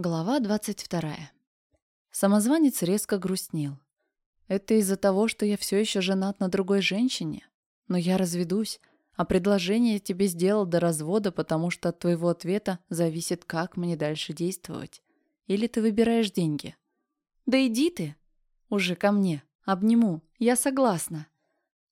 Глава 22. Самозванец резко грустнел. Это из-за того, что я все еще женат на другой женщине? Но я разведусь, а предложение тебе сделал до развода, потому что от твоего ответа зависит, как мне дальше действовать. Или ты выбираешь деньги? Да иди ты! Уже ко мне. Обниму. Я согласна.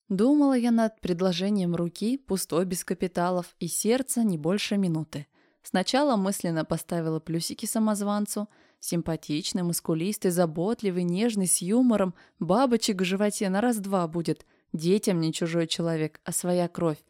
Думала я над предложением руки, пустой без капиталов, и сердца не больше минуты. Сначала мысленно поставила плюсики самозванцу. Симпатичный, мускулистый, заботливый, нежный, с юмором. Бабочек в животе на раз-два будет. Детям не чужой человек, а своя кровь.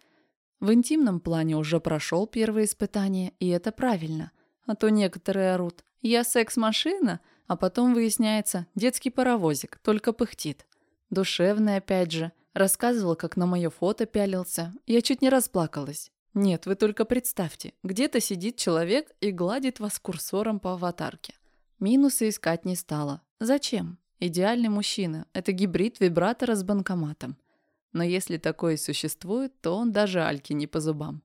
В интимном плане уже прошел первое испытание, и это правильно. А то некоторые орут. Я секс-машина, а потом выясняется, детский паровозик, только пыхтит. Душевный опять же. Рассказывала, как на мое фото пялился. Я чуть не расплакалась. Нет, вы только представьте, где-то сидит человек и гладит вас курсором по аватарке. Минусы искать не стала. Зачем? Идеальный мужчина – это гибрид вибратора с банкоматом. Но если такое существует, то он даже Альки не по зубам.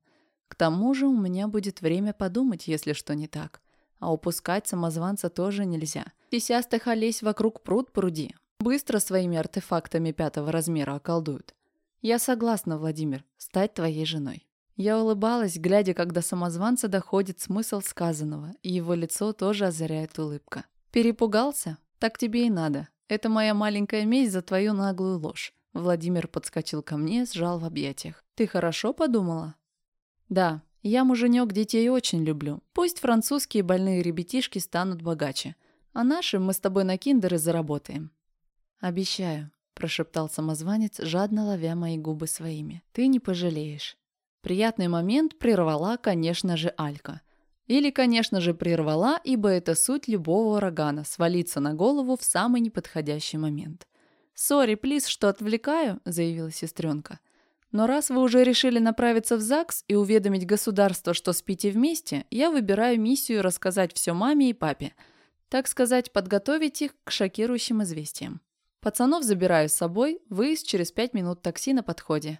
К тому же у меня будет время подумать, если что не так. А упускать самозванца тоже нельзя. Писястых олесь вокруг пруд пруди. Быстро своими артефактами пятого размера околдуют. Я согласна, Владимир, стать твоей женой. Я улыбалась, глядя, когда самозванца доходит смысл сказанного, и его лицо тоже озаряет улыбка. «Перепугался? Так тебе и надо. Это моя маленькая месть за твою наглую ложь». Владимир подскочил ко мне, сжал в объятиях. «Ты хорошо подумала?» «Да, я муженек детей очень люблю. Пусть французские больные ребятишки станут богаче. А наши мы с тобой на киндеры заработаем». «Обещаю», – прошептал самозванец, жадно ловя мои губы своими. «Ты не пожалеешь». Приятный момент прервала, конечно же, Алька. Или, конечно же, прервала, ибо это суть любого урагана – свалиться на голову в самый неподходящий момент. «Сори, плиз, что отвлекаю», – заявила сестренка. «Но раз вы уже решили направиться в ЗАГС и уведомить государство, что спите вместе, я выбираю миссию рассказать все маме и папе. Так сказать, подготовить их к шокирующим известиям. Пацанов забираю с собой, выезд через пять минут такси на подходе.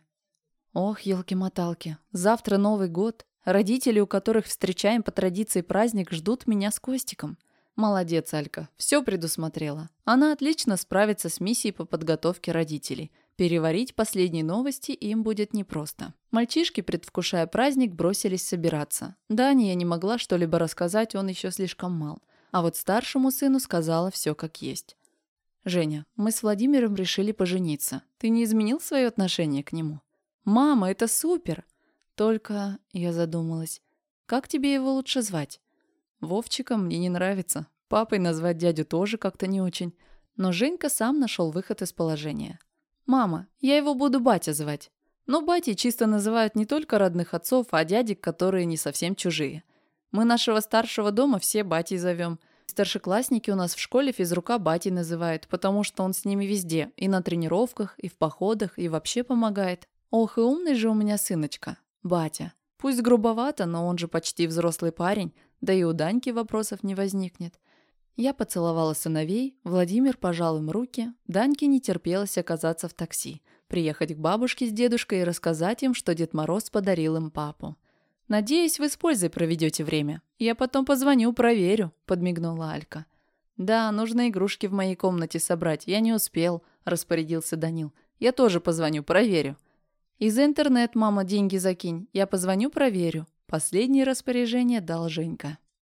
Ох, елки-моталки, завтра Новый год. Родители, у которых встречаем по традиции праздник, ждут меня с Костиком. Молодец, Алька, все предусмотрела. Она отлично справится с миссией по подготовке родителей. Переварить последние новости им будет непросто. Мальчишки, предвкушая праздник, бросились собираться. Дане я не могла что-либо рассказать, он еще слишком мал. А вот старшему сыну сказала все как есть. «Женя, мы с Владимиром решили пожениться. Ты не изменил свое отношение к нему?» «Мама, это супер!» Только, я задумалась, как тебе его лучше звать? Вовчиком мне не нравится. Папой назвать дядю тоже как-то не очень. Но Женька сам нашел выход из положения. «Мама, я его буду батя звать». Но бати чисто называют не только родных отцов, а дядек, которые не совсем чужие. Мы нашего старшего дома все батей зовем. Старшеклассники у нас в школе физрука батей называют, потому что он с ними везде, и на тренировках, и в походах, и вообще помогает. Ох, и умный же у меня сыночка, батя. Пусть грубовато, но он же почти взрослый парень, да и у Даньки вопросов не возникнет. Я поцеловала сыновей, Владимир пожал им руки, Даньке не терпелось оказаться в такси, приехать к бабушке с дедушкой и рассказать им, что Дед Мороз подарил им папу. «Надеюсь, вы с пользой проведете время. Я потом позвоню, проверю», – подмигнула Алька. «Да, нужно игрушки в моей комнате собрать. Я не успел», – распорядился Данил. «Я тоже позвоню, проверю». «Из интернет, мама, деньги закинь. Я позвоню, проверю». Последнее распоряжение дал Женька.